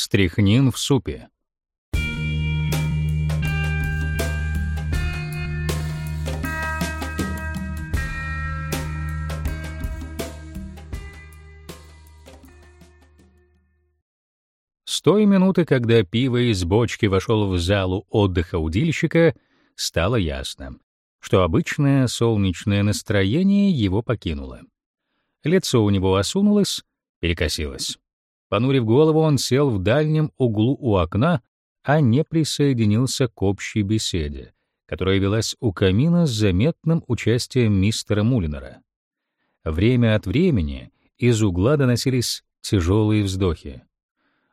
Стряхнин в супе. С той минуты, когда пиво из бочки вошел в залу отдыха удильщика, стало ясно, что обычное солнечное настроение его покинуло. Лицо у него осунулось, перекосилось. Понурив голову, он сел в дальнем углу у окна, а не присоединился к общей беседе, которая велась у камина с заметным участием мистера Мулинера. Время от времени из угла доносились тяжелые вздохи.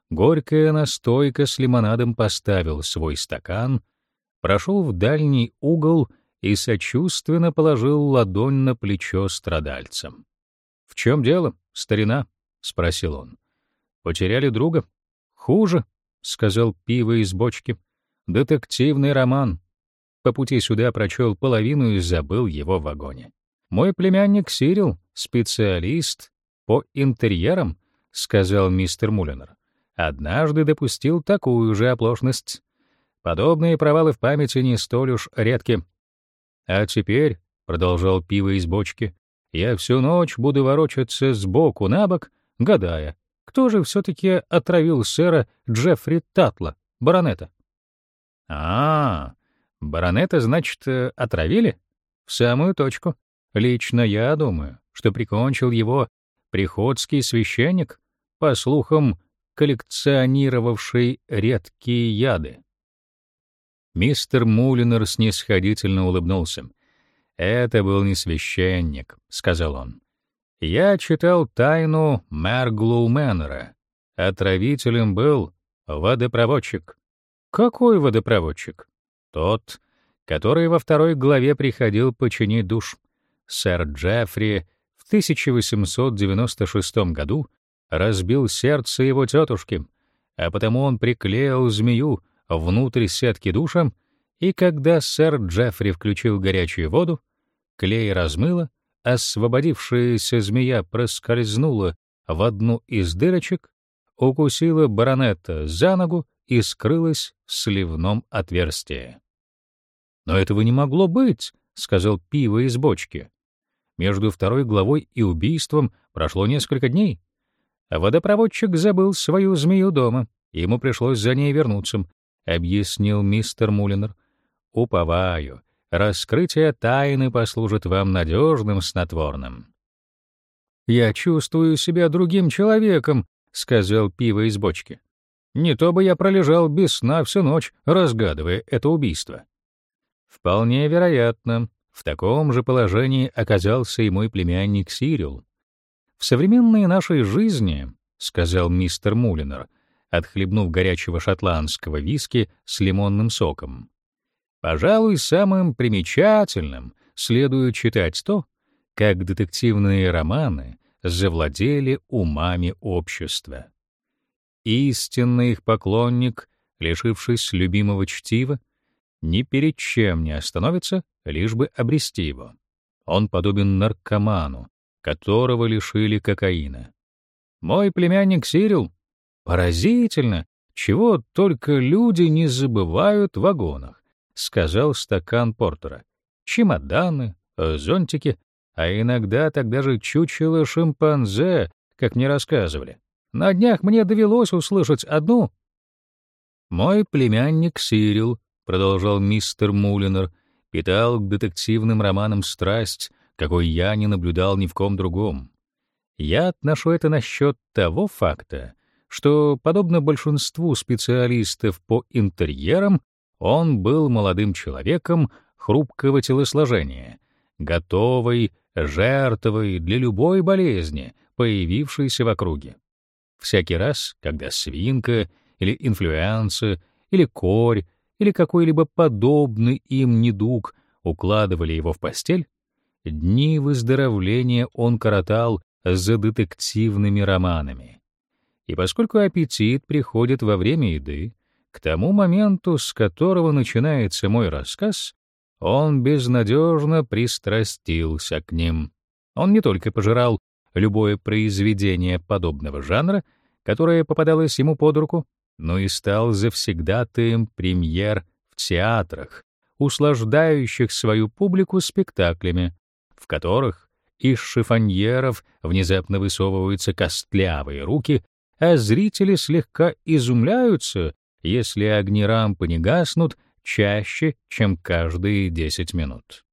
Горькая настойка с лимонадом поставил свой стакан, прошел в дальний угол и сочувственно положил ладонь на плечо страдальцам. «В чем дело, старина?» — спросил он. Потеряли друга? Хуже, сказал пиво из бочки. Детективный роман. По пути сюда прочел половину и забыл его в вагоне. Мой племянник Сирил, специалист по интерьерам, сказал мистер Мулинер. Однажды допустил такую же оплошность. Подобные провалы в памяти не столь уж редки. А теперь, продолжал пиво из бочки, я всю ночь буду ворочаться с боку на бок, гадая, кто же все-таки отравил сэра Джеффри Татла, баронета? А, баронета, значит, э, отравили? В самую точку. Лично я думаю, что прикончил его приходский священник, по слухам, коллекционировавший редкие яды. Мистер Мулинер снисходительно улыбнулся. «Это был не священник», — сказал он. Я читал тайну Мерглоу Мэннера. Отравителем был водопроводчик. Какой водопроводчик? Тот, который во второй главе приходил починить душ. Сэр Джеффри в 1896 году разбил сердце его тетушки, а потому он приклеил змею внутрь сетки душа, и когда сэр Джеффри включил горячую воду, клей размыло, освободившаяся змея проскользнула в одну из дырочек, укусила баронета за ногу и скрылась в сливном отверстии. «Но этого не могло быть», — сказал пиво из бочки. Между второй главой и убийством прошло несколько дней. Водопроводчик забыл свою змею дома, ему пришлось за ней вернуться, — объяснил мистер Мулинер. «Уповаю, раскрытие тайны послужит вам надежным снотворным. «Я чувствую себя другим человеком», — сказал пиво из бочки. «Не то бы я пролежал без сна всю ночь, разгадывая это убийство». Вполне вероятно, в таком же положении оказался и мой племянник Сирил. В современной нашей жизни, — сказал мистер Мулинер, отхлебнув горячего шотландского виски с лимонным соком, Пожалуй, самым примечательным следует читать то, как детективные романы завладели умами общества. Истинный их поклонник, лишившись любимого чтива, ни перед чем не остановится, лишь бы обрести его. Он подобен наркоману, которого лишили кокаина. Мой племянник Сирил поразительно, чего только люди не забывают в вагонах сказал стакан портера. Чемоданы, зонтики, а иногда тогда же чучело шимпанзе, как мне рассказывали. На днях мне довелось услышать одну. Мой племянник Сирил, продолжал мистер Мулинер, питал к детективным романам страсть, какой я не наблюдал ни в ком другом. Я отношу это насчет того факта, что, подобно большинству специалистов по интерьерам, он был молодым человеком хрупкого телосложения, готовый, жертвой для любой болезни, появившейся в округе. Всякий раз, когда свинка или инфлюенса или корь или какой-либо подобный им недуг укладывали его в постель, дни выздоровления он коротал за детективными романами. И поскольку аппетит приходит во время еды, к тому моменту, с которого начинается мой рассказ, он безнадежно пристрастился к ним. Он не только пожирал любое произведение подобного жанра, которая попадалась ему под руку, но и стал завсегдатаем премьер в театрах, услаждающих свою публику спектаклями, в которых из шифоньеров внезапно высовываются костлявые руки, а зрители слегка изумляются, если огни рампы не гаснут чаще, чем каждые 10 минут.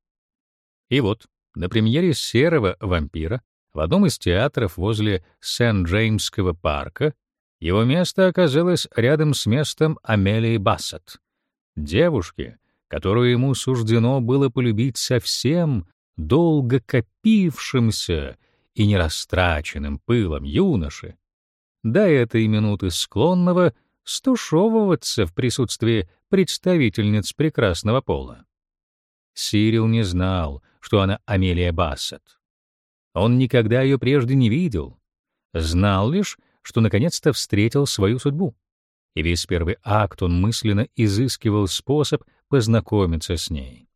И вот, на премьере «Серого вампира» в одном из театров возле Сент-Джеймского парка его место оказалось рядом с местом Амелии Бассет, девушки, которую ему суждено было полюбить совсем долго копившимся и нерастраченным пылом юноши, до этой минуты склонного стушевываться в присутствии представительниц прекрасного пола. Сирил не знал, что она Амелия Бассет. Он никогда ее прежде не видел. Знал лишь, что наконец-то встретил свою судьбу. И весь первый акт он мысленно изыскивал способ познакомиться с ней.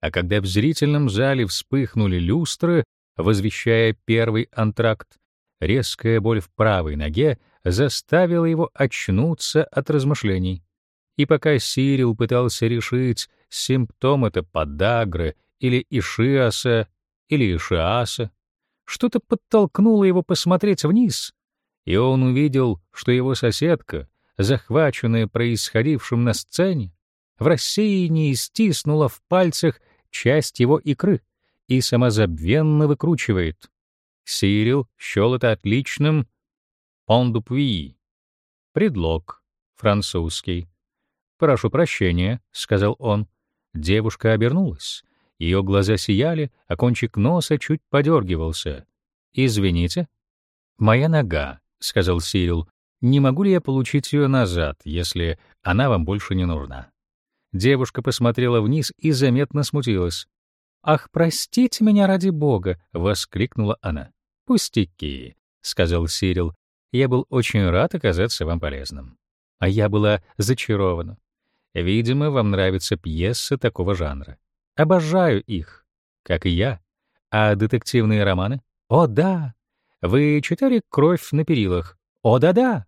А когда в зрительном зале вспыхнули люстры, возвещая первый антракт, резкая боль в правой ноге заставила его очнуться от размышлений. И пока Сирил пытался решить, симптом это подагры или ишиаса, или ишиаса, что-то подтолкнуло его посмотреть вниз, и он увидел, что его соседка, захваченная происходившим на сцене, в рассеянии стиснула в пальцах часть его икры и самозабвенно выкручивает. Сирил счел это отличным «пон предлог, французский. «Прошу прощения», — сказал он. Девушка обернулась. Ее глаза сияли, а кончик носа чуть подергивался. «Извините». «Моя нога», — сказал Сирил. «Не могу ли я получить ее назад, если она вам больше не нужна?» Девушка посмотрела вниз и заметно смутилась. «Ах, простите меня ради бога!» — воскликнула она. «Пустяки», — сказал Сирил. «Я был очень рад оказаться вам полезным». А я была зачарована. Видимо, вам нравятся пьесы такого жанра. Обожаю их, как и я. А детективные романы? О, да. Вы читали «Кровь на перилах»? О, да-да.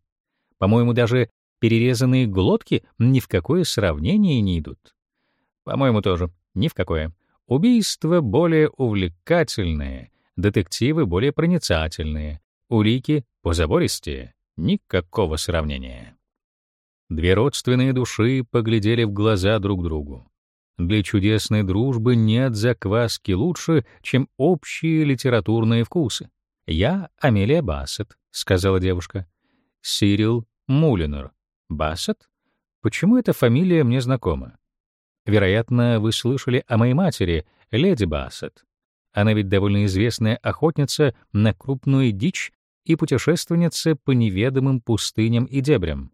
По-моему, даже перерезанные глотки ни в какое сравнение не идут. По-моему, тоже ни в какое. Убийства более увлекательные, детективы более проницательные, улики позабористее. Никакого сравнения. Две родственные души поглядели в глаза друг другу. Для чудесной дружбы нет закваски лучше, чем общие литературные вкусы. «Я Амелия Бассет», — сказала девушка. «Сирил Мулинер. Бассет? Почему эта фамилия мне знакома? Вероятно, вы слышали о моей матери, леди Бассет. Она ведь довольно известная охотница на крупную дичь и путешественница по неведомым пустыням и дебрям.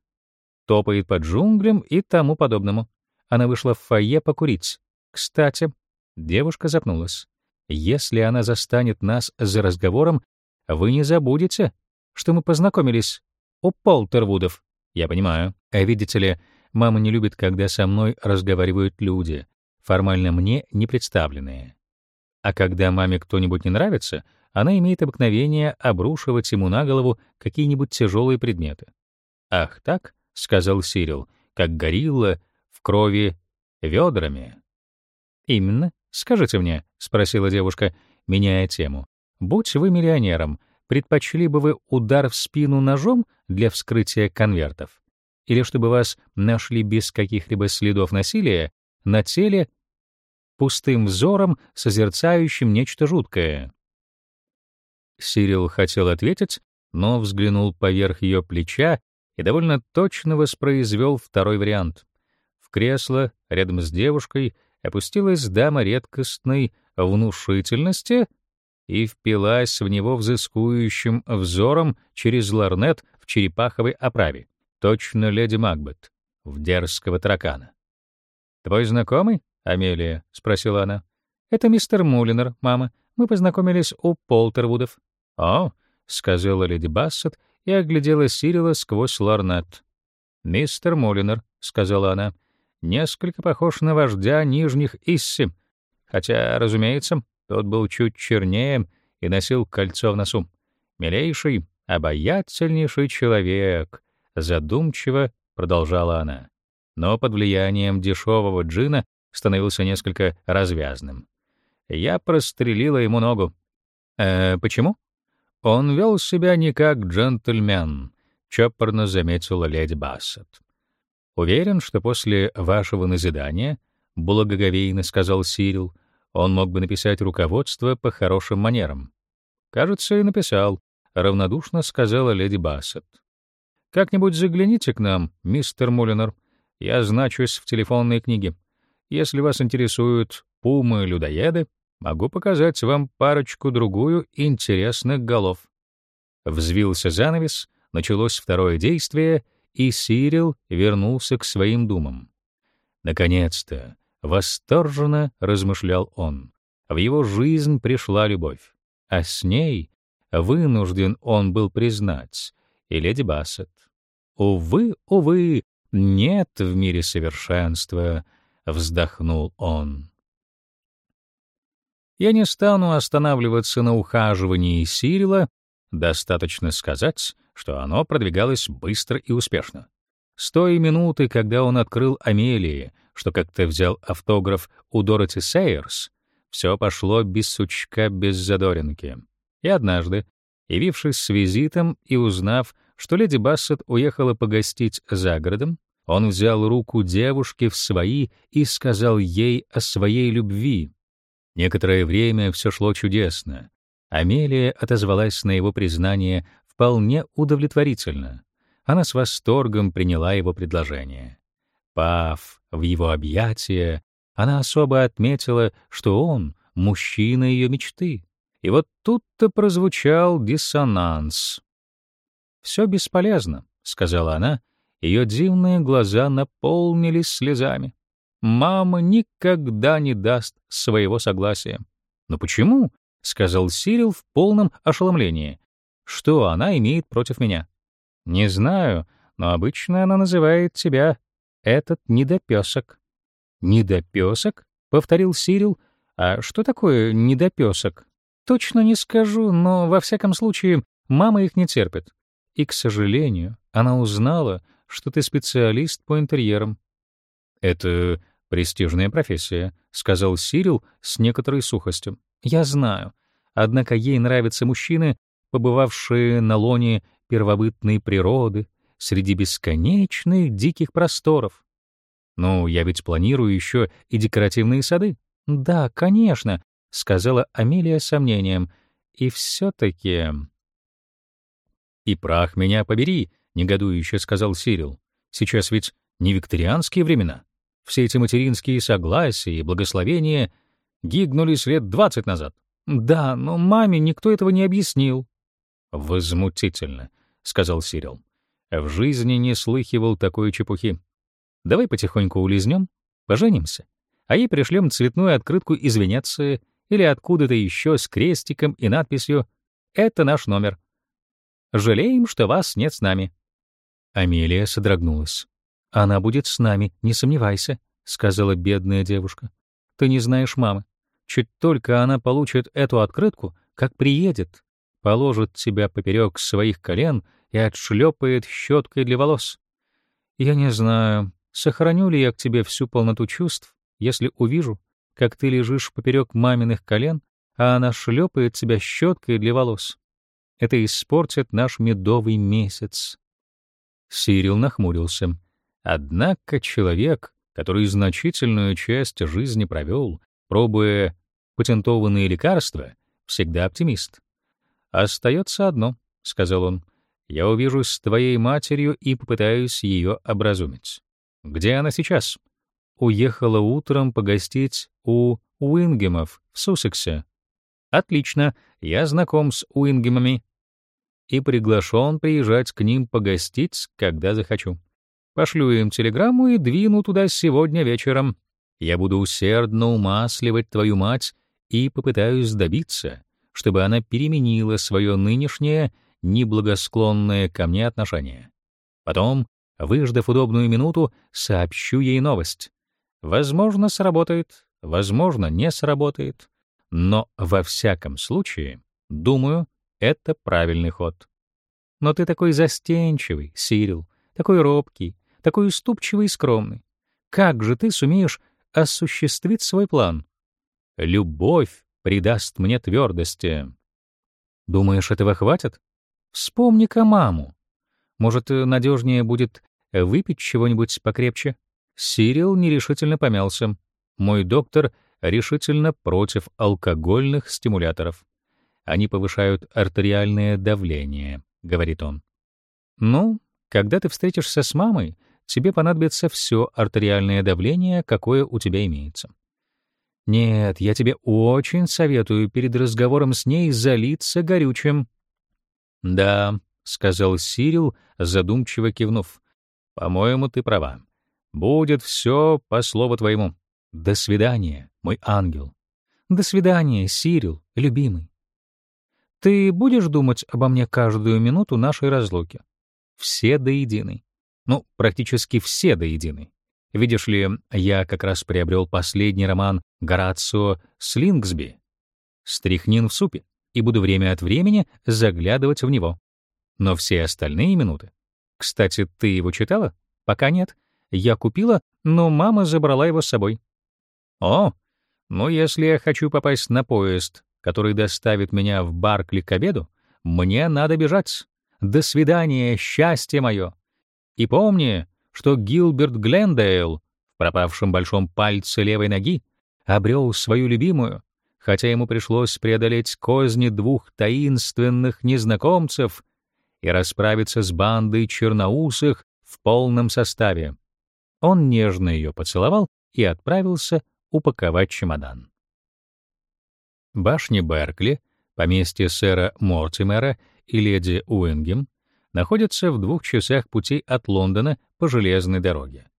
Топает по джунглям и тому подобному. Она вышла в фойе покурить. Кстати, девушка запнулась. Если она застанет нас за разговором, вы не забудете, что мы познакомились у Полтервудов. Я понимаю. А видите ли, мама не любит, когда со мной разговаривают люди, формально мне не представленные. А когда маме кто-нибудь не нравится, она имеет обыкновение обрушивать ему на голову какие-нибудь тяжелые предметы. Ах, так, сказал Сирил, как горилла в крови ведрами. Именно. Скажите мне, спросила девушка, меняя тему. Будь вы миллионером, предпочли бы вы удар в спину ножом для вскрытия конвертов или чтобы вас нашли без каких-либо следов насилия на теле пустым взором, созерцающим нечто жуткое. Сирил хотел ответить, но взглянул поверх ее плеча и довольно точно воспроизвел второй вариант. В кресло рядом с девушкой опустилась дама редкостной внушительности и впилась в него взыскующим взором через ларнет в черепаховой оправе. Точно леди Макбет, в дерзкого таракана. «Твой знакомый?» Амелия?» — спросила она. «Это мистер Мулинер, мама. Мы познакомились у Полтервудов». «О», — сказала леди Бассет и оглядела Сирила сквозь лорнет. «Мистер Мулинер», — сказала она, — «несколько похож на вождя нижних Исси, хотя, разумеется, тот был чуть чернее и носил кольцо в носу. Милейший, обаятельнейший человек, задумчиво продолжала она. Но под влиянием дешевого джина становился несколько развязным. Я прострелила ему ногу. Э, почему? Он вел себя не как джентльмен, чопорно заметила леди Бассет. Уверен, что после вашего назидания, благоговейно сказал Сирил, он мог бы написать руководство по хорошим манерам. Кажется, и написал, равнодушно сказала леди Бассет. Как-нибудь загляните к нам, мистер Мулинер. Я значусь в телефонной книге. Если вас интересуют пумы-людоеды, могу показать вам парочку-другую интересных голов. Взвился занавес, началось второе действие, и Сирил вернулся к своим думам. Наконец-то, восторженно размышлял он, в его жизнь пришла любовь, а с ней вынужден он был признать и леди Бассет. Увы, увы, нет в мире совершенства, вздохнул он. Я не стану останавливаться на ухаживании Сирила, достаточно сказать, что оно продвигалось быстро и успешно. С той минуты, когда он открыл Амелии, что как-то взял автограф у Дороти Сейерс, все пошло без сучка, без задоринки. И однажды, явившись с визитом и узнав, что леди Бассет уехала погостить за городом, он взял руку девушки в свои и сказал ей о своей любви. Некоторое время все шло чудесно. Амелия отозвалась на его признание вполне удовлетворительно. Она с восторгом приняла его предложение. Пав в его объятия, она особо отметила, что он — мужчина ее мечты. И вот тут-то прозвучал диссонанс. «Все бесполезно», — сказала она, ее дивные глаза наполнились слезами. «Мама никогда не даст своего согласия». «Но почему?» — сказал Сирил в полном ошеломлении. «Что она имеет против меня?» «Не знаю, но обычно она называет тебя этот недопесок». «Недопесок?» — повторил Сирил. «А что такое недопесок?» «Точно не скажу, но, во всяком случае, мама их не терпит. И, к сожалению, она узнала, что ты специалист по интерьерам. Это престижная профессия, сказал Сирил с некоторой сухостью. Я знаю. Однако ей нравятся мужчины, побывавшие на лоне первобытной природы, среди бесконечных диких просторов. Ну, я ведь планирую еще и декоративные сады. Да, конечно, сказала Амелия с сомнением. И все таки «И прах меня побери», — негодующе сказал Сирил. «Сейчас ведь не викторианские времена. Все эти материнские согласия и благословения гигнулись лет двадцать назад. Да, но маме никто этого не объяснил». «Возмутительно», — сказал Сирил. «В жизни не слыхивал такой чепухи. Давай потихоньку улизнем, поженимся, а ей пришлем цветную открытку из Венеции или откуда-то еще с крестиком и надписью «Это наш номер». Жалеем, что вас нет с нами». Амелия содрогнулась. «Она будет с нами, не сомневайся», — сказала бедная девушка. «Ты не знаешь мамы. Чуть только она получит эту открытку, как приедет, положит тебя поперек своих колен и отшлепает щеткой для волос. Я не знаю, сохраню ли я к тебе всю полноту чувств, если увижу, как ты лежишь поперек маминых колен, а она шлепает тебя щеткой для волос. Это испортит наш медовый месяц. Сирил нахмурился. Однако человек, который значительную часть жизни провел, пробуя патентованные лекарства, всегда оптимист. Остается одно, сказал он. Я увижусь с твоей матерью и попытаюсь ее образумить. Где она сейчас? Уехала утром погостить у Уингемов в Суссексе. Отлично, я знаком с Уингемами и приглашен приезжать к ним погостить, когда захочу. Пошлю им телеграмму и двину туда сегодня вечером. Я буду усердно умасливать твою мать и попытаюсь добиться, чтобы она переменила свое нынешнее неблагосклонное ко мне отношение. Потом, выждав удобную минуту, сообщу ей новость. Возможно, сработает, возможно, не сработает, но во всяком случае, думаю, это правильный ход. Но ты такой застенчивый, Сирил, такой робкий, такой уступчивый и скромный. Как же ты сумеешь осуществить свой план? Любовь придаст мне твердости. Думаешь, этого хватит? Вспомни-ка маму. Может, надежнее будет выпить чего-нибудь покрепче? Сирил нерешительно помялся. Мой доктор решительно против алкогольных стимуляторов. Они повышают артериальное давление, говорит он. Ну, когда ты встретишься с мамой, тебе понадобится все артериальное давление, какое у тебя имеется. Нет, я тебе очень советую перед разговором с ней залиться горючим. Да, сказал Сирил, задумчиво кивнув. По-моему, ты права. Будет все по слову твоему. До свидания, мой ангел. До свидания, Сирил, любимый. Ты будешь думать обо мне каждую минуту нашей разлуки? Все до единой. Ну, практически все до единой. Видишь ли, я как раз приобрел последний роман Горацио Слингсби «Стрихнин в супе» и буду время от времени заглядывать в него. Но все остальные минуты... Кстати, ты его читала? Пока нет. Я купила, но мама забрала его с собой. О, ну если я хочу попасть на поезд, который доставит меня в Баркли к обеду, мне надо бежать. До свидания, счастье мое. И помни, что Гилберт Глендейл в пропавшем большом пальце левой ноги обрел свою любимую, хотя ему пришлось преодолеть козни двух таинственных незнакомцев и расправиться с бандой черноусых в полном составе. Он нежно ее поцеловал и отправился упаковать чемодан. Башни Беркли, поместье сэра Мортимера и леди Уингем, находятся в двух часах пути от Лондона по железной дороге.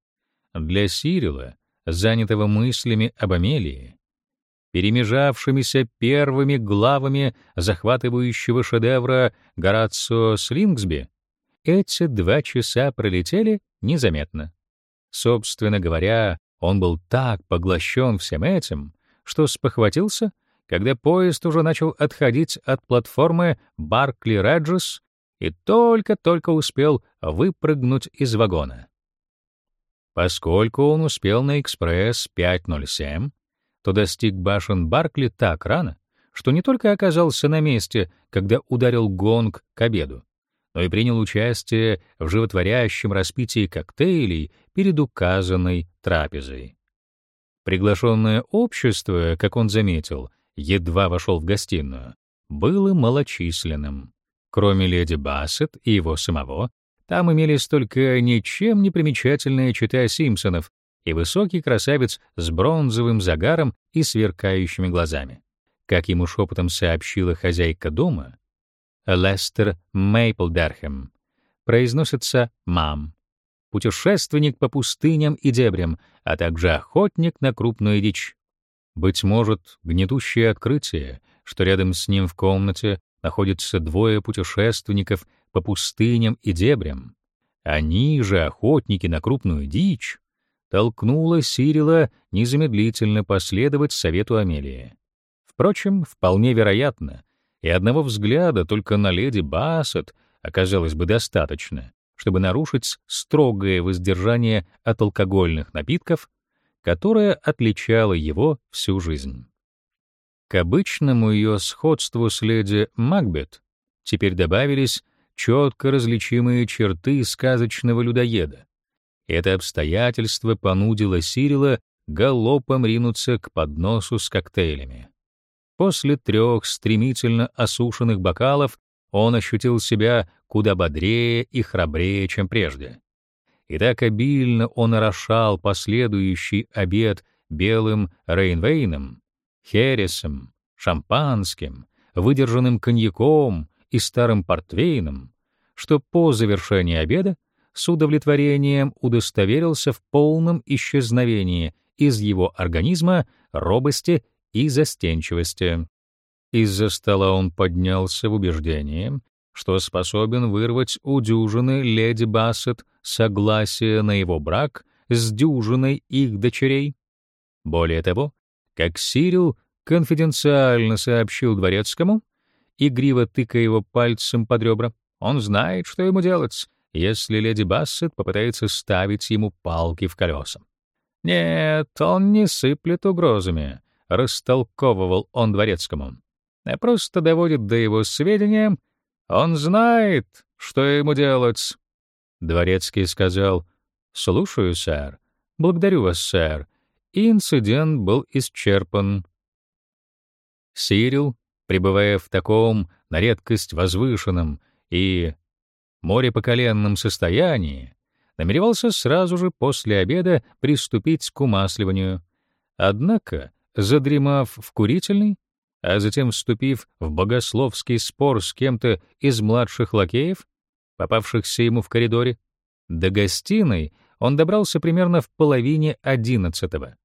Для Сирила, занятого мыслями об Амелии, перемежавшимися первыми главами захватывающего шедевра Горацио Слингсби, эти два часа пролетели незаметно. Собственно говоря, он был так поглощен всем этим, что спохватился — когда поезд уже начал отходить от платформы Баркли-Реджес и только-только успел выпрыгнуть из вагона. Поскольку он успел на экспресс 507, то достиг башен Баркли так рано, что не только оказался на месте, когда ударил гонг к обеду, но и принял участие в животворящем распитии коктейлей перед указанной трапезой. Приглашенное общество, как он заметил, едва вошел в гостиную, было малочисленным. Кроме леди Бассет и его самого, там имелись только ничем не примечательные чита Симпсонов и высокий красавец с бронзовым загаром и сверкающими глазами. Как ему шепотом сообщила хозяйка дома, Лестер Мейплдерхэм, произносится «мам», путешественник по пустыням и дебрям, а также охотник на крупную дичь. Быть может, гнетущее открытие, что рядом с ним в комнате находятся двое путешественников по пустыням и дебрям, они же охотники на крупную дичь, толкнуло Сирила незамедлительно последовать совету Амелии. Впрочем, вполне вероятно, и одного взгляда только на леди Бассет оказалось бы достаточно, чтобы нарушить строгое воздержание от алкогольных напитков которая отличала его всю жизнь. К обычному ее сходству с леди Макбет теперь добавились четко различимые черты сказочного людоеда. Это обстоятельство понудило Сирила галопом ринуться к подносу с коктейлями. После трех стремительно осушенных бокалов он ощутил себя куда бодрее и храбрее, чем прежде и так обильно он орошал последующий обед белым рейнвейном, хересом, шампанским, выдержанным коньяком и старым портвейном, что по завершении обеда с удовлетворением удостоверился в полном исчезновении из его организма робости и застенчивости. Из-за стола он поднялся в убеждении, что способен вырвать у дюжины леди Бассет согласие на его брак с дюжиной их дочерей. Более того, как Сирил конфиденциально сообщил дворецкому, игриво тыкая его пальцем под ребра, Он знает, что ему делать, если леди Бассет попытается ставить ему палки в колеса. Нет, он не сыплет угрозами, растолковывал он дворецкому, а просто доводит до его сведения, он знает, что ему делать. Дворецкий сказал: "Слушаю, сэр. Благодарю вас, сэр". И инцидент был исчерпан. Сирил, пребывая в таком на редкость возвышенном и морепоколенном состоянии, намеревался сразу же после обеда приступить к умасливанию. Однако, задремав в курительной, а затем вступив в богословский спор с кем-то из младших лакеев, попавшихся ему в коридоре, до гостиной он добрался примерно в половине одиннадцатого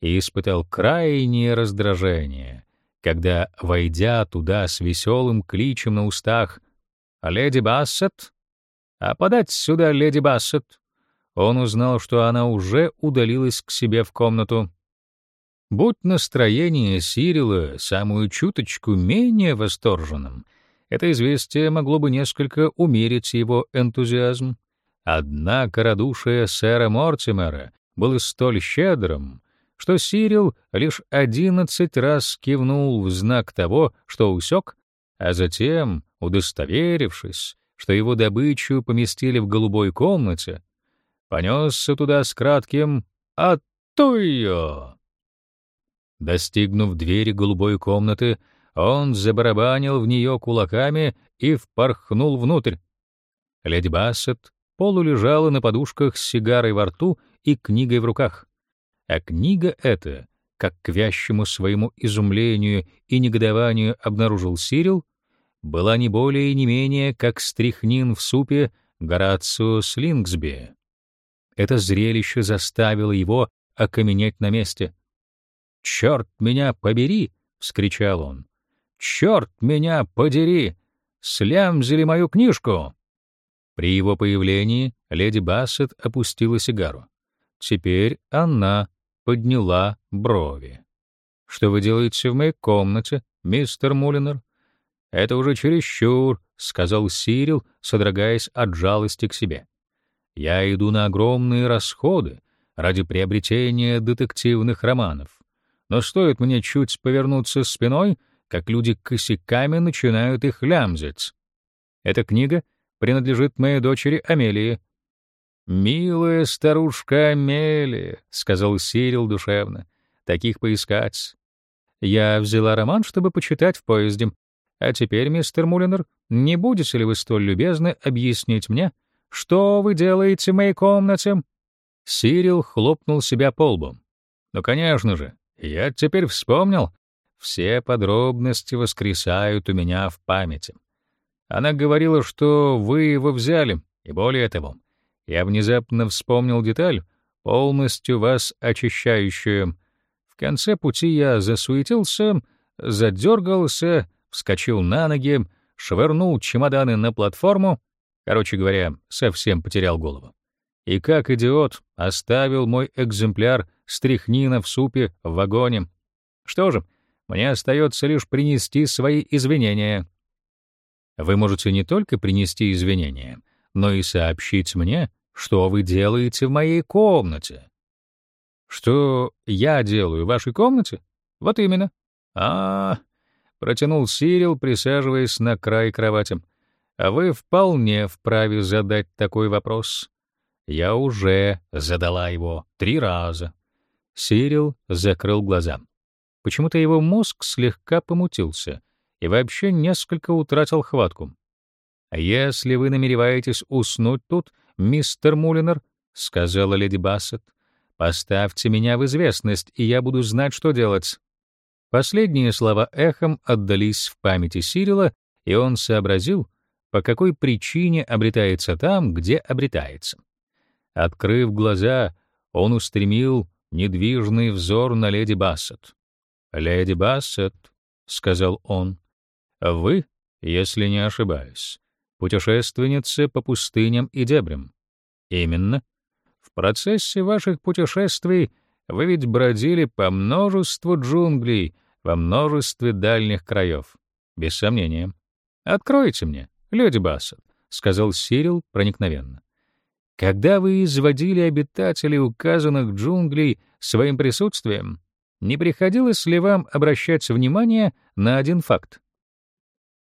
и испытал крайнее раздражение, когда, войдя туда с веселым кличем на устах «Леди Бассет», «А подать сюда леди Бассет», он узнал, что она уже удалилась к себе в комнату. Будь настроение Сирила самую чуточку менее восторженным, это известие могло бы несколько умерить его энтузиазм. Однако радушие сэра Мортимера было столь щедрым, что Сирил лишь одиннадцать раз кивнул в знак того, что усек, а затем, удостоверившись, что его добычу поместили в голубой комнате, понесся туда с кратким «А ее!». Достигнув двери голубой комнаты, он забарабанил в нее кулаками и впорхнул внутрь. Леди Бассет полулежала на подушках с сигарой во рту и книгой в руках. А книга эта, как к вящему своему изумлению и негодованию обнаружил Сирил, была не более и не менее, как стрихнин в супе Горацио Слингсби. Это зрелище заставило его окаменеть на месте. «Черт меня побери!» — вскричал он. «Черт меня подери! Слямзили мою книжку!» При его появлении леди Бассет опустила сигару. Теперь она подняла брови. «Что вы делаете в моей комнате, мистер Мулинер?» «Это уже чересчур», — сказал Сирил, содрогаясь от жалости к себе. «Я иду на огромные расходы ради приобретения детективных романов. Но стоит мне чуть повернуться спиной, как люди косяками начинают их лямзить. Эта книга принадлежит моей дочери Амелии. «Милая старушка Амелия», — сказал Сирил душевно, — «таких поискать». Я взяла роман, чтобы почитать в поезде, а теперь, мистер Мулинер, не будете ли вы столь любезны объяснить мне, что вы делаете в моей комнате?» Сирил хлопнул себя по лбу. «Ну, конечно же, я теперь вспомнил. Все подробности воскресают у меня в памяти. Она говорила, что вы его взяли, и более того, я внезапно вспомнил деталь, полностью вас очищающую. В конце пути я засуетился, задергался, вскочил на ноги, швырнул чемоданы на платформу, короче говоря, совсем потерял голову. И как идиот оставил мой экземпляр стряхнина в супе в вагоне. Что же, мне остается лишь принести свои извинения. Вы можете не только принести извинения, но и сообщить мне, что вы делаете в моей комнате. Что я делаю в вашей комнате? Вот именно. А, -а, -а протянул Сирил, присаживаясь на край кровати. А вы вполне вправе задать такой вопрос. Я уже задала его три раза. Сирил закрыл глаза. Почему-то его мозг слегка помутился и вообще несколько утратил хватку. «Если вы намереваетесь уснуть тут, мистер Мулинер, — сказала леди Бассет, — поставьте меня в известность, и я буду знать, что делать. Последние слова эхом отдались в памяти Сирила, и он сообразил, по какой причине обретается там, где обретается. Открыв глаза, он устремил недвижный взор на леди Бассет. «Леди Бассет», — сказал он, — «вы, если не ошибаюсь, путешественница по пустыням и дебрям. Именно. В процессе ваших путешествий вы ведь бродили по множеству джунглей, во множестве дальних краев. Без сомнения. Откройте мне, «Леди Бассет», — сказал Сирил проникновенно, «когда вы изводили обитателей указанных джунглей своим присутствием, не приходилось ли вам обращать внимание на один факт?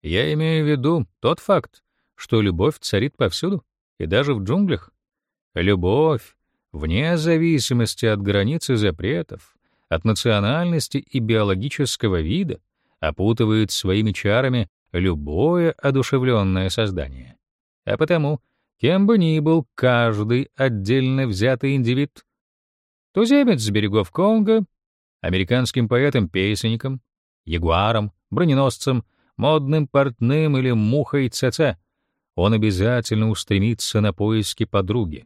Я имею в виду тот факт, что любовь царит повсюду, и даже в джунглях. Любовь, вне зависимости от границ и запретов, от национальности и биологического вида, опутывает своими чарами любое одушевленное создание. А потому, кем бы ни был каждый отдельно взятый индивид, туземец с берегов Конго, американским поэтом-песенником, ягуаром, броненосцем, модным портным или мухой ЦЦ, он обязательно устремится на поиски подруги.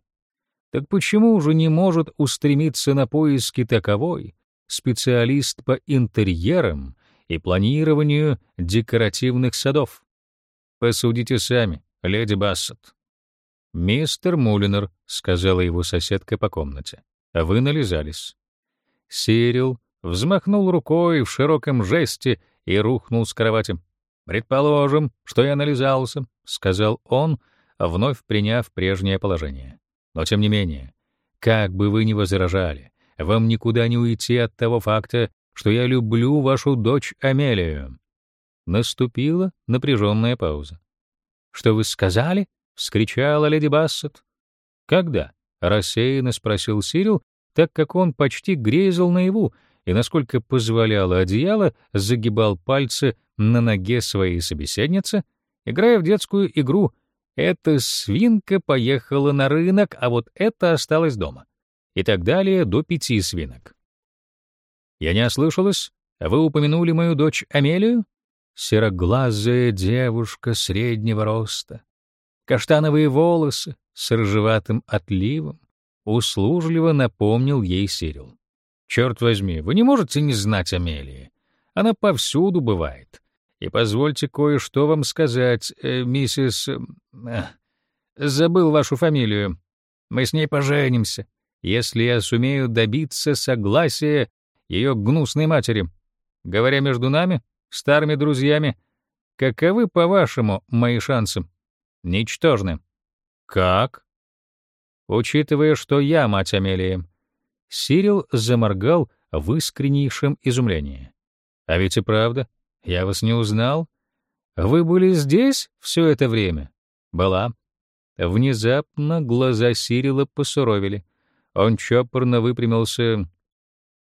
Так почему же не может устремиться на поиски таковой специалист по интерьерам и планированию декоративных садов? Посудите сами, леди Бассет. «Мистер Мулинер», — сказала его соседка по комнате, — «вы нализались». Сирил взмахнул рукой в широком жесте и рухнул с кровати. «Предположим, что я нализался», — сказал он, вновь приняв прежнее положение. «Но тем не менее, как бы вы ни возражали, вам никуда не уйти от того факта, что я люблю вашу дочь Амелию». Наступила напряженная пауза. «Что вы сказали?» — вскричала леди Бассет. «Когда?» — рассеянно спросил Сирил, так как он почти грезил наяву и, насколько позволяло одеяло, загибал пальцы на ноге своей собеседницы, играя в детскую игру «Эта свинка поехала на рынок, а вот эта осталась дома» и так далее до пяти свинок. «Я не ослышалась? Вы упомянули мою дочь Амелию?» Сероглазая девушка среднего роста, каштановые волосы с рыжеватым отливом, услужливо напомнил ей Сирил. «Черт возьми, вы не можете не знать Амелии. Она повсюду бывает. И позвольте кое-что вам сказать, э, миссис... Э, забыл вашу фамилию. Мы с ней поженимся, если я сумею добиться согласия ее гнусной матери. Говоря между нами, старыми друзьями, каковы, по-вашему, мои шансы? Ничтожны. Как? Учитывая, что я мать Амелии. Сирил заморгал в искреннейшем изумлении. А ведь и правда, я вас не узнал. Вы были здесь все это время? Была. Внезапно глаза Сирила посуровили. Он чопорно выпрямился.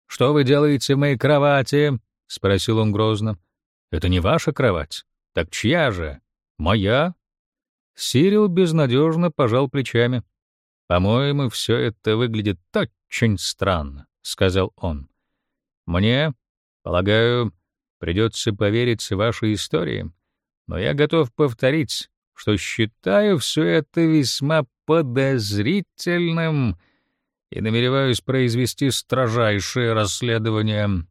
«Что вы делаете в моей кровати?» — спросил он грозно. «Это не ваша кровать. Так чья же? Моя?» Сирил безнадежно пожал плечами. «По-моему, все это выглядит очень странно», — сказал он. «Мне, полагаю, придется поверить вашей истории, но я готов повторить, что считаю все это весьма подозрительным и намереваюсь произвести строжайшее расследование.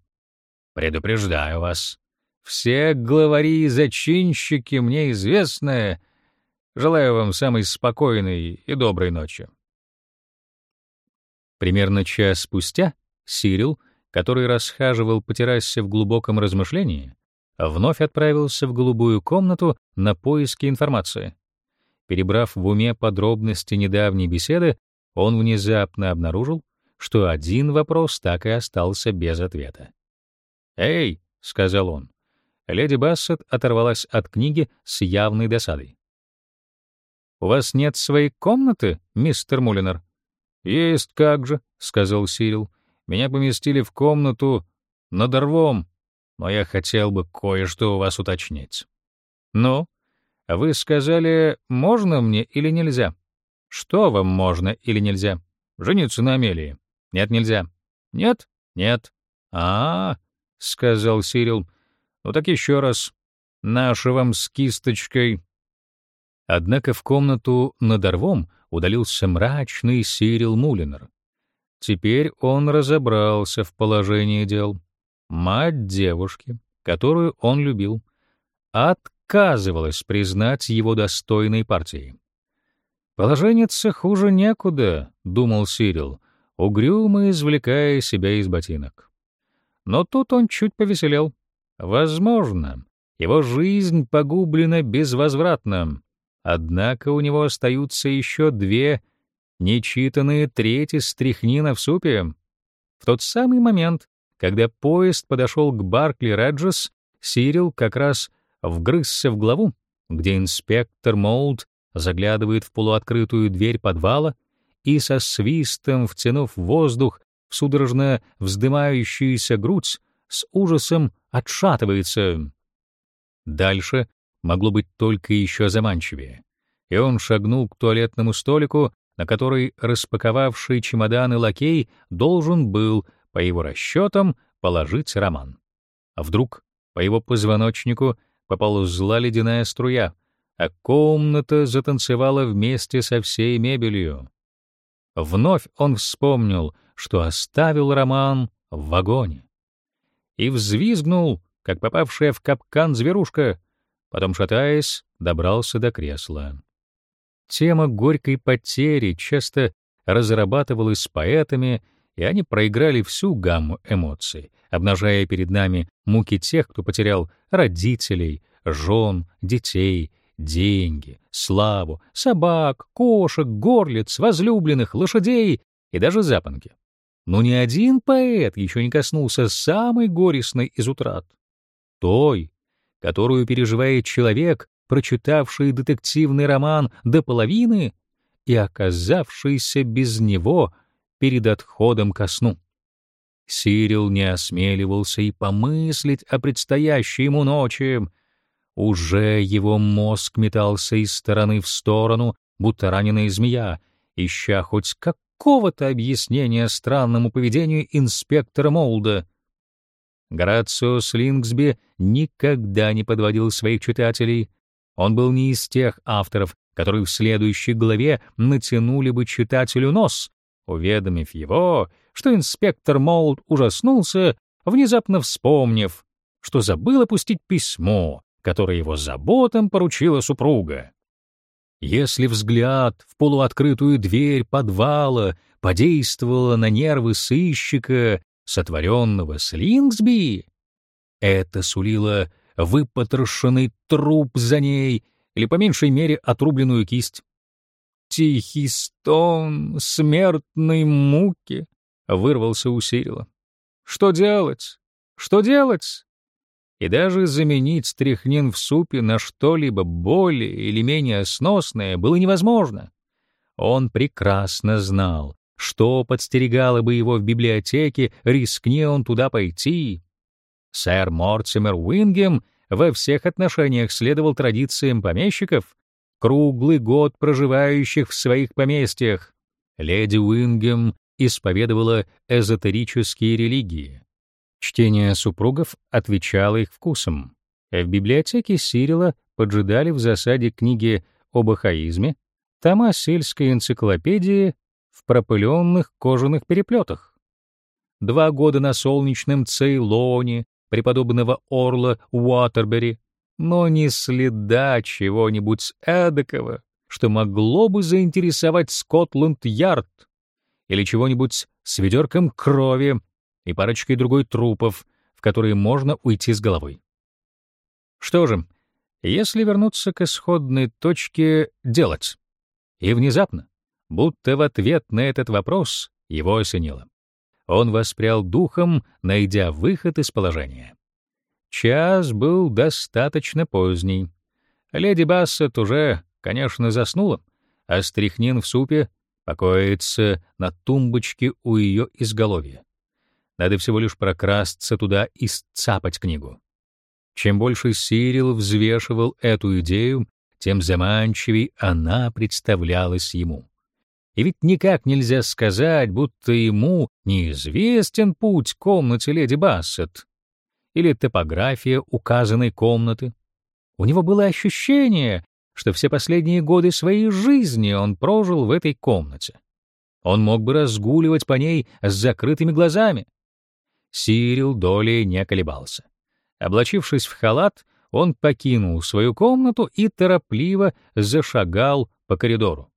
Предупреждаю вас, все главари и зачинщики мне известны. Желаю вам самой спокойной и доброй ночи. Примерно час спустя Сирил, который расхаживал по террасе в глубоком размышлении, вновь отправился в голубую комнату на поиски информации. Перебрав в уме подробности недавней беседы, он внезапно обнаружил, что один вопрос так и остался без ответа. «Эй!» — сказал он. Леди Бассет оторвалась от книги с явной досадой. «У вас нет своей комнаты, мистер Мулинер?» «Есть как же», — сказал Сирил. «Меня поместили в комнату над рвом, но я хотел бы кое-что у вас уточнить». «Ну, вы сказали, можно мне или нельзя?» «Что вам можно или нельзя?» «Жениться на Амелии». «Нет, нельзя». «Нет?» «Нет». «А-а-а», — сказал Сирил. «Ну так еще раз. Наша вам с кисточкой». Однако в комнату над рвом удалился мрачный Сирил Мулинер. Теперь он разобрался в положении дел. Мать девушки, которую он любил, отказывалась признать его достойной партией. «Положениться хуже некуда», — думал Сирил, угрюмо извлекая себя из ботинок. Но тут он чуть повеселел. Возможно, его жизнь погублена безвозвратно, Однако у него остаются еще две нечитанные трети стряхнина в супе. В тот самый момент, когда поезд подошел к Баркли Реджес, Сирил как раз вгрызся в главу, где инспектор Молд заглядывает в полуоткрытую дверь подвала и со свистом, втянув воздух в судорожно вздымающуюся грудь, с ужасом отшатывается. Дальше могло быть только еще заманчивее. И он шагнул к туалетному столику, на который распаковавший чемоданы лакей должен был, по его расчетам, положить роман. А вдруг по его позвоночнику поползла ледяная струя, а комната затанцевала вместе со всей мебелью. Вновь он вспомнил, что оставил роман в вагоне. И взвизгнул, как попавшая в капкан зверушка, потом, шатаясь, добрался до кресла. Тема горькой потери часто разрабатывалась с поэтами, и они проиграли всю гамму эмоций, обнажая перед нами муки тех, кто потерял родителей, жен, детей, деньги, славу, собак, кошек, горлиц, возлюбленных, лошадей и даже запонки. Но ни один поэт еще не коснулся самой горестной из утрат. Той, которую переживает человек, прочитавший детективный роман до половины и оказавшийся без него перед отходом ко сну. Сирил не осмеливался и помыслить о предстоящей ему ночи. Уже его мозг метался из стороны в сторону, будто раненая змея, ища хоть какого-то объяснения странному поведению инспектора Молда. Горацио Слингсби никогда не подводил своих читателей. Он был не из тех авторов, которые в следующей главе натянули бы читателю нос, уведомив его, что инспектор Молд ужаснулся, внезапно вспомнив, что забыл опустить письмо, которое его заботам поручила супруга. Если взгляд в полуоткрытую дверь подвала подействовал на нервы сыщика, сотворенного Слингсби, это сулило выпотрошенный труп за ней или, по меньшей мере, отрубленную кисть. Тихий стон смертной муки вырвался у Сирила. Что делать? Что делать? И даже заменить стряхнин в супе на что-либо более или менее сносное было невозможно. Он прекрасно знал, что подстерегало бы его в библиотеке, рискне он туда пойти. Сэр Мортимер Уингем во всех отношениях следовал традициям помещиков, круглый год проживающих в своих поместьях. Леди Уингем исповедовала эзотерические религии. Чтение супругов отвечало их вкусам. В библиотеке Сирила поджидали в засаде книги об ахаизме, тома сельской энциклопедии в пропыленных кожаных переплетах. Два года на солнечном Цейлоне, преподобного Орла Уотербери, но ни следа чего-нибудь эдакого, что могло бы заинтересовать Скотланд-Ярд, или чего-нибудь с ведерком крови и парочкой другой трупов, в которые можно уйти с головой. Что же, если вернуться к исходной точке делать? И внезапно, будто в ответ на этот вопрос, его осенило он воспрял духом, найдя выход из положения. Час был достаточно поздний. Леди Бассет уже, конечно, заснула, а стряхнин в супе покоится на тумбочке у ее изголовья. Надо всего лишь прокрасться туда и сцапать книгу. Чем больше Сирил взвешивал эту идею, тем заманчивей она представлялась ему. И ведь никак нельзя сказать, будто ему неизвестен путь к комнате леди Бассет или топография указанной комнаты. У него было ощущение, что все последние годы своей жизни он прожил в этой комнате. Он мог бы разгуливать по ней с закрытыми глазами. Сирил долей не колебался. Облачившись в халат, он покинул свою комнату и торопливо зашагал по коридору.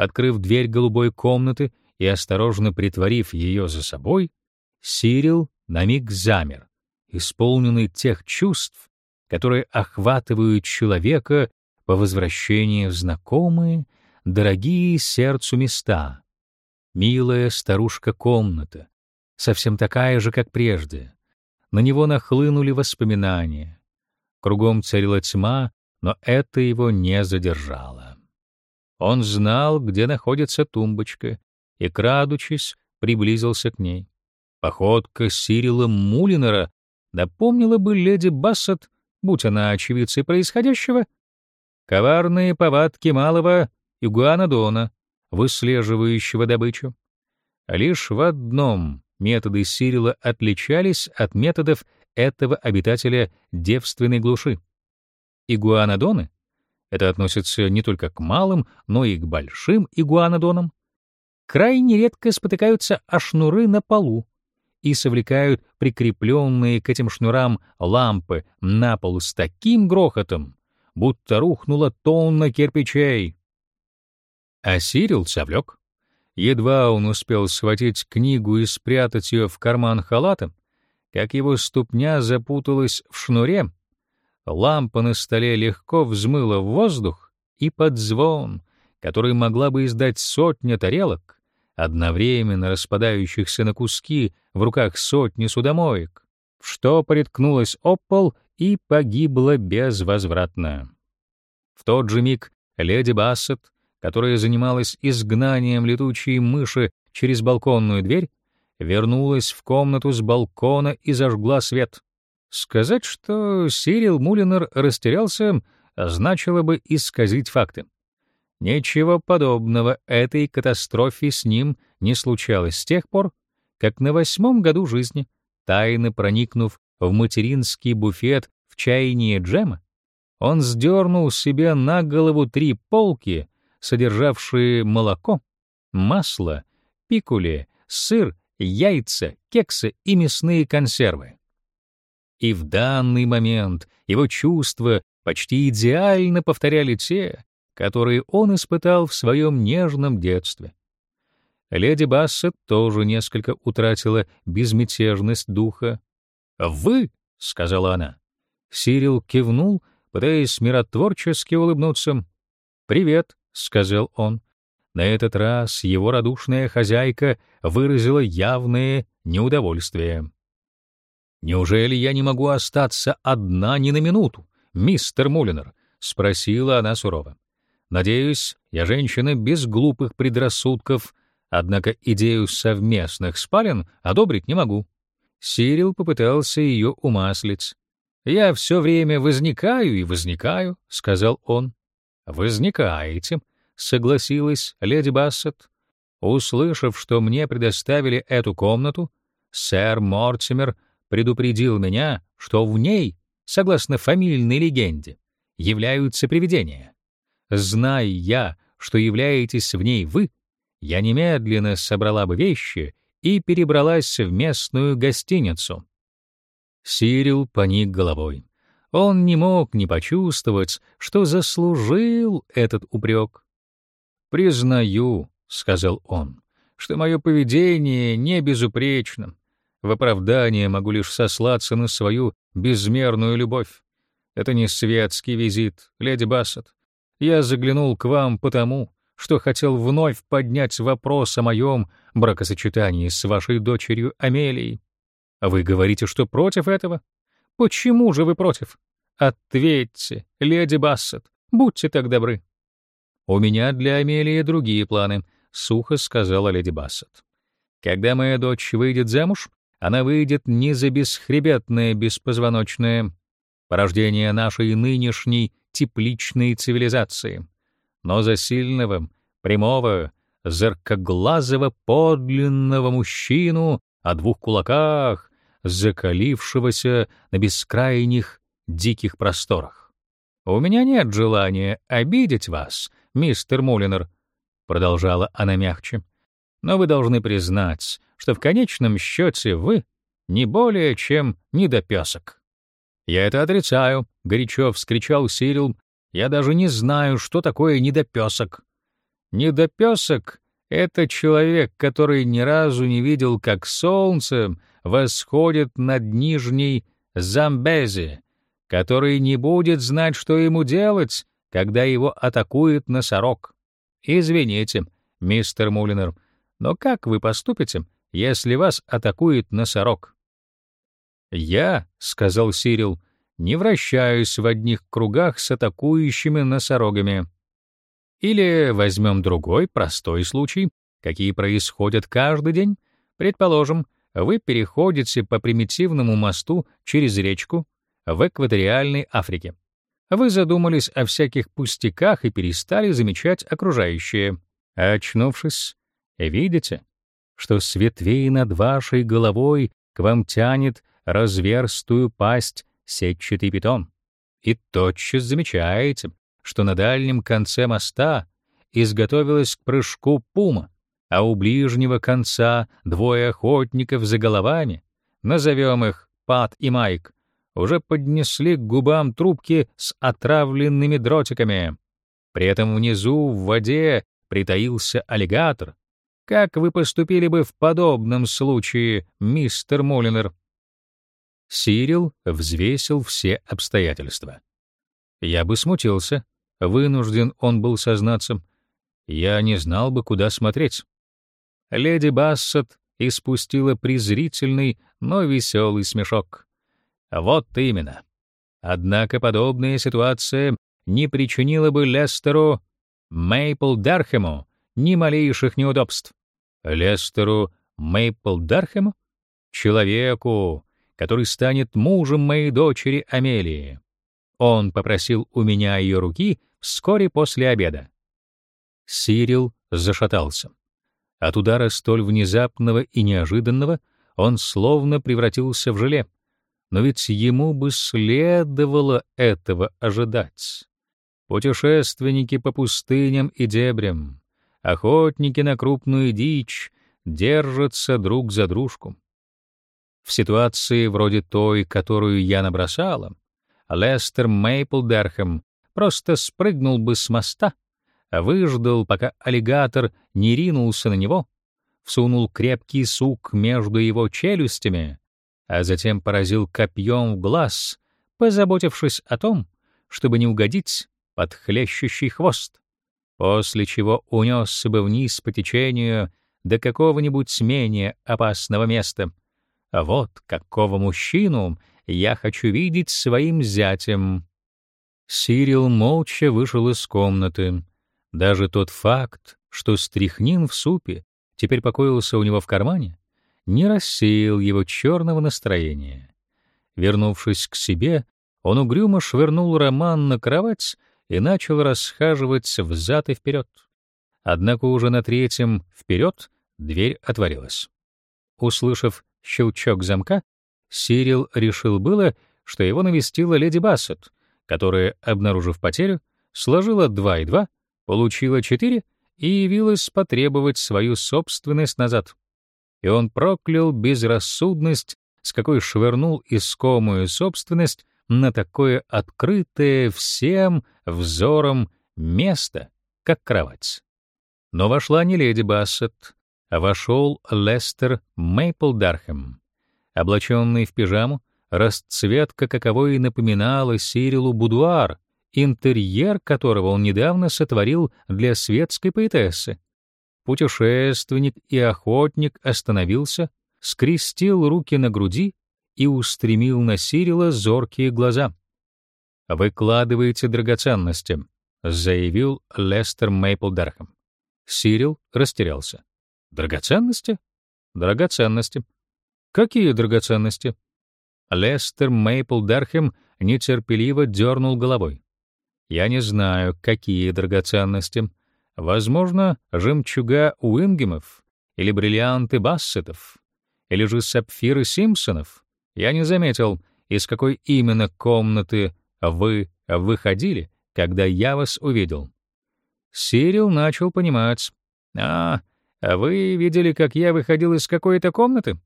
Открыв дверь голубой комнаты и осторожно притворив ее за собой, Сирил на миг замер, исполненный тех чувств, которые охватывают человека, по возвращении в знакомые, дорогие сердцу места. Милая старушка-комната, совсем такая же, как прежде. На него нахлынули воспоминания. Кругом царила тьма, но это его не задержало. Он знал, где находится тумбочка, и, крадучись, приблизился к ней. Походка Сирила Мулинера напомнила бы леди Бассет, будь она очевидцей происходящего, коварные повадки малого игуанодона, выслеживающего добычу. Лишь в одном методы Сирила отличались от методов этого обитателя девственной глуши. Игуанодоны — это относится не только к малым, но и к большим игуанодонам — крайне редко спотыкаются о шнуры на полу, и совлекают прикрепленные к этим шнурам лампы на пол с таким грохотом, будто рухнула тонна кирпичей. А Сирил совлек. Едва он успел схватить книгу и спрятать ее в карман халата, как его ступня запуталась в шнуре, лампа на столе легко взмыла в воздух, и под звон, который могла бы издать сотня тарелок, одновременно распадающихся на куски в руках сотни судомоек, что приткнулось об пол и погибла безвозвратно. В тот же миг леди Бассет, которая занималась изгнанием летучей мыши через балконную дверь, вернулась в комнату с балкона и зажгла свет. Сказать, что Сирил Мулинер растерялся, значило бы исказить факты. Ничего подобного этой катастрофе с ним не случалось с тех пор, как на восьмом году жизни, тайно проникнув в материнский буфет в чаянии джема, он сдернул себе на голову три полки, содержавшие молоко, масло, пикули, сыр, яйца, кексы и мясные консервы. И в данный момент его чувства почти идеально повторяли те, которые он испытал в своем нежном детстве. Леди Бассет тоже несколько утратила безмятежность духа. «Вы», — сказала она. Сирил кивнул, пытаясь миротворчески улыбнуться. «Привет», — сказал он. На этот раз его радушная хозяйка выразила явное неудовольствие. «Неужели я не могу остаться одна ни на минуту, мистер Мулинер?» — спросила она сурово. Надеюсь, я женщина без глупых предрассудков, однако идею совместных спален одобрить не могу. Сирил попытался ее умаслить. «Я все время возникаю и возникаю», — сказал он. «Возникаете», — согласилась леди Бассет. Услышав, что мне предоставили эту комнату, сэр Мортимер предупредил меня, что в ней, согласно фамильной легенде, являются привидения. Зная я, что являетесь в ней вы, я немедленно собрала бы вещи и перебралась в местную гостиницу. Сирил поник головой. Он не мог не почувствовать, что заслужил этот упрек. «Признаю», — сказал он, — «что мое поведение не безупречно. В оправдание могу лишь сослаться на свою безмерную любовь. Это не светский визит, леди Бассет. Я заглянул к вам потому, что хотел вновь поднять вопрос о моем бракосочетании с вашей дочерью Амелией. Вы говорите, что против этого? Почему же вы против? Ответьте, леди Бассет, будьте так добры. У меня для Амелии другие планы, сухо сказала леди Бассет. Когда моя дочь выйдет замуж, она выйдет не за бесхребетное беспозвоночное порождение нашей нынешней тепличной цивилизации, но за сильного, прямого, зеркоглазого подлинного мужчину о двух кулаках, закалившегося на бескрайних диких просторах. «У меня нет желания обидеть вас, мистер Мулинер», — продолжала она мягче, «но вы должны признать, что в конечном счете вы не более чем недопесок». «Я это отрицаю», — горячо вскричал Сирил. «Я даже не знаю, что такое недопесок». «Недопесок — это человек, который ни разу не видел, как солнце восходит над нижней Замбези, который не будет знать, что ему делать, когда его атакует носорог. Извините, мистер Мулинер, но как вы поступите, если вас атакует носорог? Я, сказал Сирил, не вращаюсь в одних кругах с атакующими носорогами. Или возьмем другой простой случай, какие происходят каждый день. Предположим, вы переходите по примитивному мосту через речку в экваториальной Африке. Вы задумались о всяких пустяках и перестали замечать окружающее. Очнувшись, видите, что с ветвей над вашей головой к вам тянет разверстую пасть сетчатый питон. И тотчас замечаете, что на дальнем конце моста изготовилась к прыжку пума, а у ближнего конца двое охотников за головами, назовем их Пат и Майк, уже поднесли к губам трубки с отравленными дротиками. При этом внизу в воде притаился аллигатор. Как вы поступили бы в подобном случае, мистер Мулинер? Сирил взвесил все обстоятельства. Я бы смутился, вынужден он был сознаться. Я не знал бы, куда смотреть. Леди Бассет испустила презрительный, но веселый смешок. Вот именно. Однако подобная ситуация не причинила бы Лестеру Мейпл Дархему ни малейших неудобств. Лестеру Мейпл Дархему? Человеку, который станет мужем моей дочери Амелии. Он попросил у меня ее руки вскоре после обеда. Сирил зашатался. От удара столь внезапного и неожиданного он словно превратился в желе. Но ведь ему бы следовало этого ожидать. Путешественники по пустыням и дебрям, охотники на крупную дичь держатся друг за дружку. В ситуации вроде той, которую я набросала, Лестер Мейплдерхэм просто спрыгнул бы с моста, выждал, пока аллигатор не ринулся на него, всунул крепкий сук между его челюстями, а затем поразил копьем в глаз, позаботившись о том, чтобы не угодить под хлещущий хвост, после чего унесся бы вниз по течению до какого-нибудь менее опасного места. А вот какого мужчину я хочу видеть своим зятем. Сирил молча вышел из комнаты. Даже тот факт, что стрихнин в супе теперь покоился у него в кармане, не рассеял его черного настроения. Вернувшись к себе, он угрюмо швырнул роман на кровать и начал расхаживать взад и вперед. Однако уже на третьем вперед дверь отворилась. Услышав щелчок замка, Сирил решил было, что его навестила леди Бассет, которая, обнаружив потерю, сложила два и два, получила четыре и явилась потребовать свою собственность назад. И он проклял безрассудность, с какой швырнул искомую собственность на такое открытое всем взором место, как кровать. Но вошла не леди Бассет, а вошел Лестер Мейплдархэм облаченный в пижаму, расцветка каковой напоминала Сирилу будуар, интерьер которого он недавно сотворил для светской поэтессы. Путешественник и охотник остановился, скрестил руки на груди и устремил на Сирила зоркие глаза. «Выкладывайте драгоценности», — заявил Лестер Мейплдархам. Сирил растерялся. «Драгоценности?» «Драгоценности», Какие драгоценности? Лестер Мейпл Дархем нетерпеливо дернул головой. Я не знаю, какие драгоценности. Возможно, жемчуга Уингемов или бриллианты Бассетов, или же сапфиры Симпсонов. Я не заметил, из какой именно комнаты вы выходили, когда я вас увидел. Сирил начал понимать. А, вы видели, как я выходил из какой-то комнаты?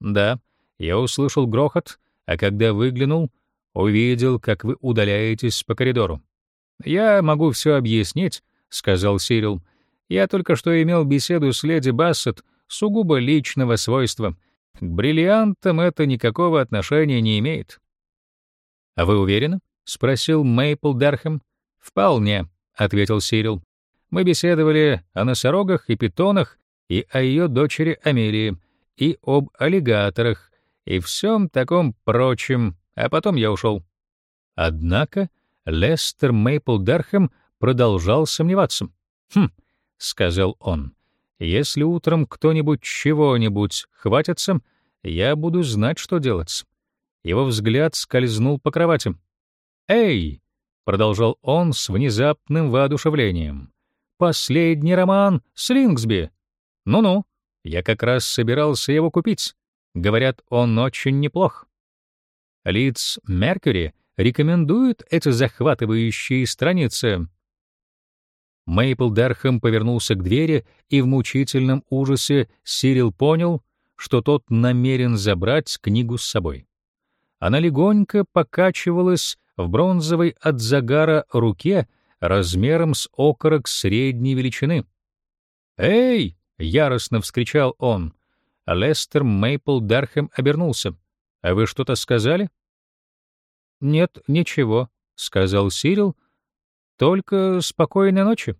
Да, я услышал грохот, а когда выглянул, увидел, как вы удаляетесь по коридору. Я могу все объяснить, сказал Сирил. Я только что имел беседу с леди Бассет сугубо личного свойства. К бриллиантам это никакого отношения не имеет. А вы уверены? Спросил Мейпл Дархэм. «Вполне», — ответил Сирил. «Мы беседовали о носорогах и питонах, и о ее дочери Амелии, и об аллигаторах, и всем таком прочем, а потом я ушел». Однако Лестер Мейпл Дархэм продолжал сомневаться. «Хм», — сказал он, — «если утром кто-нибудь чего-нибудь хватится, я буду знать, что делать». Его взгляд скользнул по кровати. «Эй!» — продолжал он с внезапным воодушевлением. «Последний роман Слингсби. Ну-ну, я как раз собирался его купить. Говорят, он очень неплох». Лиц Меркьюри рекомендует эти захватывающие страницы. Мейпл Дархэм повернулся к двери, и в мучительном ужасе Сирил понял, что тот намерен забрать книгу с собой. Она легонько покачивалась в бронзовой от загара руке размером с окорок средней величины. «Эй!» — яростно вскричал он. Лестер Мейпл Дархэм обернулся. «А вы что-то сказали?» «Нет, ничего», — сказал Сирил. «Только спокойной ночи».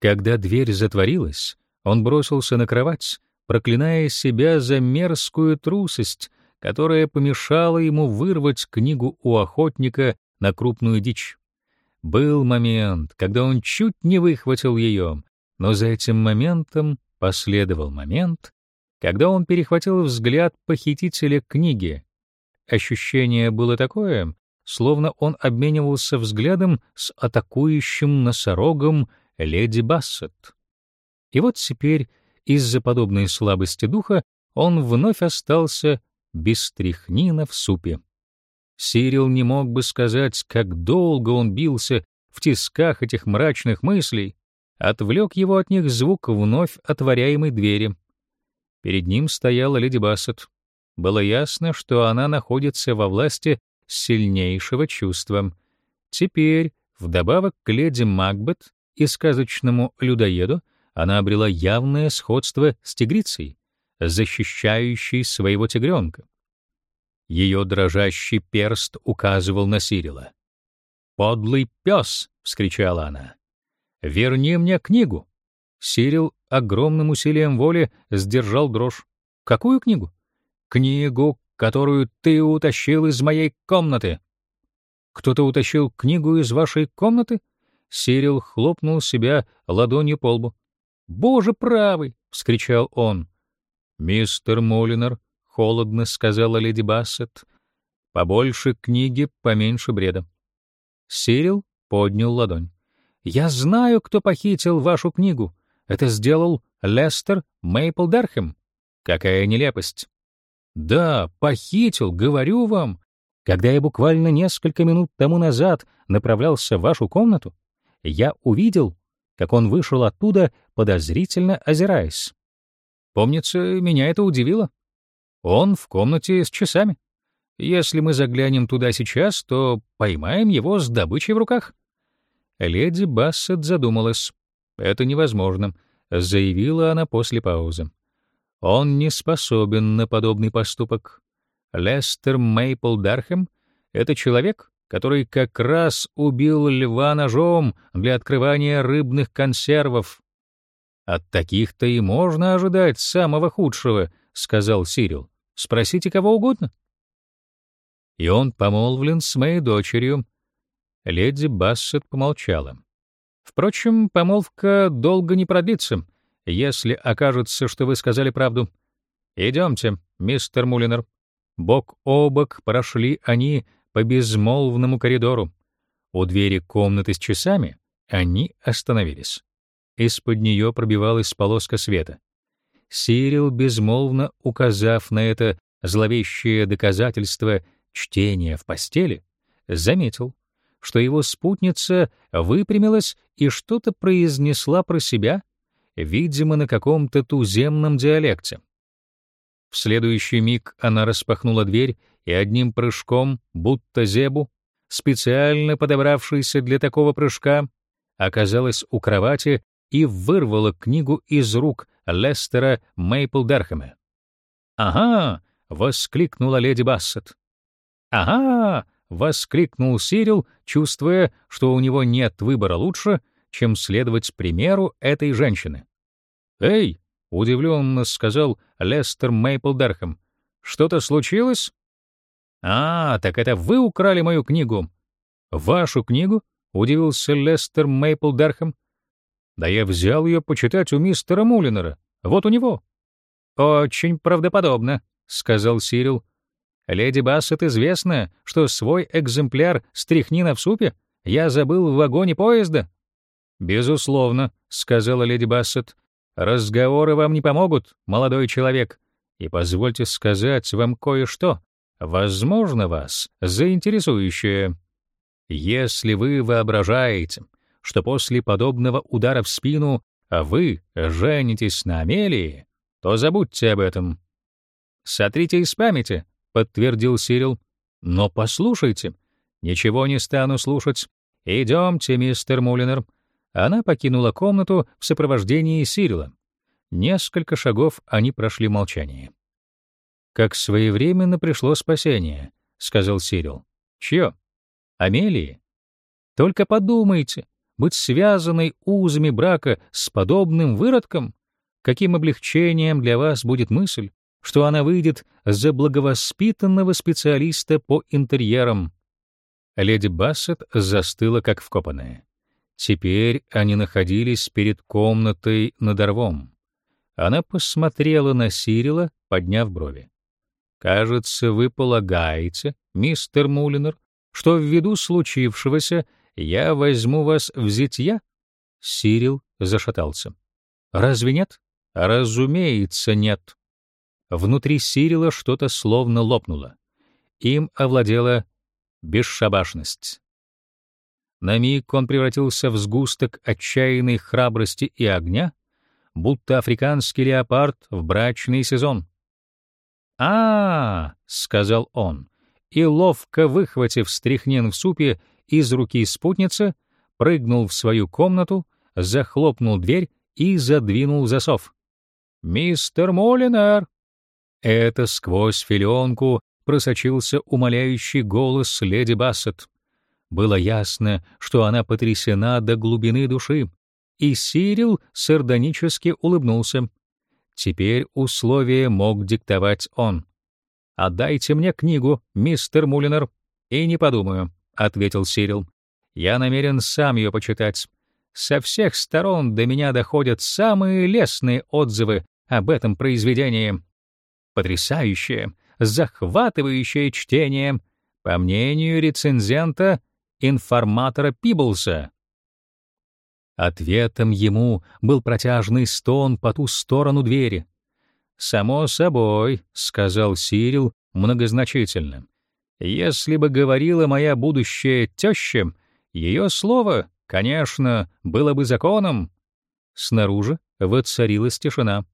Когда дверь затворилась, он бросился на кровать, проклиная себя за мерзкую трусость, которая помешала ему вырвать книгу у охотника на крупную дичь. Был момент, когда он чуть не выхватил ее, но за этим моментом последовал момент, когда он перехватил взгляд похитителя книги Ощущение было такое, словно он обменивался взглядом с атакующим носорогом леди Бассет. И вот теперь из-за подобной слабости духа он вновь остался без стряхнина в супе. Сирил не мог бы сказать, как долго он бился в тисках этих мрачных мыслей, отвлек его от них звук вновь отворяемой двери. Перед ним стояла леди Бассет было ясно, что она находится во власти сильнейшего чувства. Теперь, вдобавок к леди Макбет и сказочному людоеду, она обрела явное сходство с тигрицей, защищающей своего тигренка. Ее дрожащий перст указывал на Сирила. «Подлый пес!» — вскричала она. «Верни мне книгу!» Сирил огромным усилием воли сдержал дрожь. «Какую книгу?» книгу, которую ты утащил из моей комнаты». «Кто-то утащил книгу из вашей комнаты?» Сирил хлопнул себя ладонью по лбу. «Боже правый!» — вскричал он. «Мистер Молинер», — холодно сказала леди Бассет, — «побольше книги, поменьше бреда». Сирил поднял ладонь. «Я знаю, кто похитил вашу книгу. Это сделал Лестер Мейпл Дерхэм. Какая нелепость!» Да, похитил, говорю вам. Когда я буквально несколько минут тому назад направлялся в вашу комнату, я увидел, как он вышел оттуда, подозрительно озираясь. Помнится, меня это удивило. Он в комнате с часами. Если мы заглянем туда сейчас, то поймаем его с добычей в руках. Леди Бассет задумалась. Это невозможно, заявила она после паузы. Он не способен на подобный поступок. Лестер Мейпл Дархэм — это человек, который как раз убил льва ножом для открывания рыбных консервов. «От таких-то и можно ожидать самого худшего», — сказал Сирил. «Спросите кого угодно». И он помолвлен с моей дочерью. Леди Бассет помолчала. Впрочем, помолвка долго не продлится — если окажется, что вы сказали правду. Идемте, мистер Мулинер. Бок о бок прошли они по безмолвному коридору. У двери комнаты с часами они остановились. Из-под нее пробивалась полоска света. Сирил, безмолвно указав на это зловещее доказательство чтения в постели, заметил, что его спутница выпрямилась и что-то произнесла про себя видимо, на каком-то туземном диалекте. В следующий миг она распахнула дверь и одним прыжком, будто зебу, специально подобравшийся для такого прыжка, оказалась у кровати и вырвала книгу из рук Лестера Мейпл Дерхэма. «Ага!» — воскликнула леди Бассет. «Ага!» —— воскликнул Сирил, чувствуя, что у него нет выбора лучше, чем следовать примеру этой женщины. «Эй!» — удивленно сказал Лестер Мейплдерхэм. «Что-то случилось?» «А, так это вы украли мою книгу!» «Вашу книгу?» — удивился Лестер Мейплдерхэм. «Да я взял ее почитать у мистера Мулинера. Вот у него». «Очень правдоподобно», — сказал Сирил. «Леди Бассет известно, что свой экземпляр стряхнина в супе я забыл в вагоне поезда». «Безусловно», — сказала леди Бассет. «Разговоры вам не помогут, молодой человек. И позвольте сказать вам кое-что, возможно, вас заинтересующее. Если вы воображаете, что после подобного удара в спину вы женитесь на Амелии, то забудьте об этом. Сотрите из памяти, подтвердил Сирил. Но послушайте, ничего не стану слушать. Идемте, мистер Мулинер. Она покинула комнату в сопровождении Сирила. Несколько шагов они прошли в молчании. Как своевременно пришло спасение, сказал Сирил. Чье? Амелии? Только подумайте, быть связанной узами брака с подобным выродком, каким облегчением для вас будет мысль, что она выйдет за благовоспитанного специалиста по интерьерам. Леди Бассет застыла как вкопанная. Теперь они находились перед комнатой над рвом. Она посмотрела на Сирила, подняв брови. «Кажется, вы полагаете, мистер Мулинер, что ввиду случившегося я возьму вас в зятья?» Сирил зашатался. «Разве нет?» «Разумеется, нет». Внутри Сирила что-то словно лопнуло. Им овладела бесшабашность. На миг он превратился в сгусток отчаянной храбрости и огня, будто африканский леопард в брачный сезон. а, -а, -а сказал он, и, ловко выхватив стряхнин в супе из руки спутницы, прыгнул в свою комнату, захлопнул дверь и задвинул засов. «Мистер Молинар!» Это сквозь филенку просочился умоляющий голос леди Бассет. Было ясно, что она потрясена до глубины души, и Сирил сардонически улыбнулся. Теперь условия мог диктовать он. «Отдайте мне книгу, мистер Мулинер, и не подумаю», — ответил Сирил. «Я намерен сам ее почитать. Со всех сторон до меня доходят самые лестные отзывы об этом произведении. Потрясающее, захватывающее чтение, по мнению рецензента, информатора Пиблса. Ответом ему был протяжный стон по ту сторону двери. «Само собой», — сказал Сирил многозначительно. «Если бы говорила моя будущая теща, ее слово, конечно, было бы законом». Снаружи воцарилась тишина.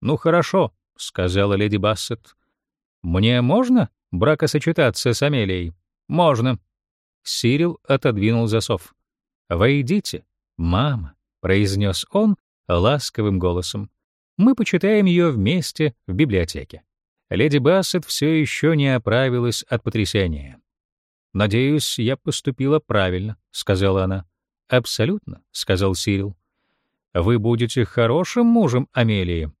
«Ну хорошо», — сказала леди Бассет. «Мне можно бракосочетаться с Амелией?» «Можно». Сирил отодвинул засов. «Войдите, мама», — произнес он ласковым голосом. Мы почитаем ее вместе в библиотеке. Леди Бассет все еще не оправилась от потрясения. «Надеюсь, я поступила правильно», — сказала она. «Абсолютно», — сказал Сирил. «Вы будете хорошим мужем Амелии.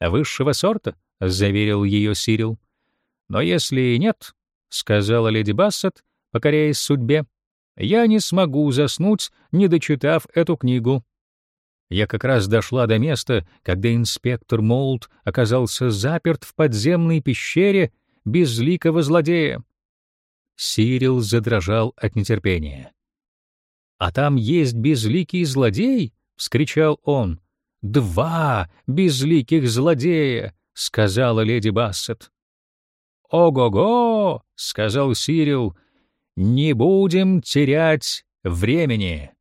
Высшего сорта», — заверил ее Сирил. «Но если и нет», — сказала леди Бассет, покоряясь судьбе, «я не смогу заснуть, не дочитав эту книгу. Я как раз дошла до места, когда инспектор Молд оказался заперт в подземной пещере безликого злодея. Сирил задрожал от нетерпения. «А там есть безликий злодей?» — вскричал он. «Два безликих злодея!» — сказала леди Бассет. «Ого-го!» — сказал Сирил. «Не будем терять времени!»